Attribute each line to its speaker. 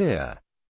Speaker 1: fear.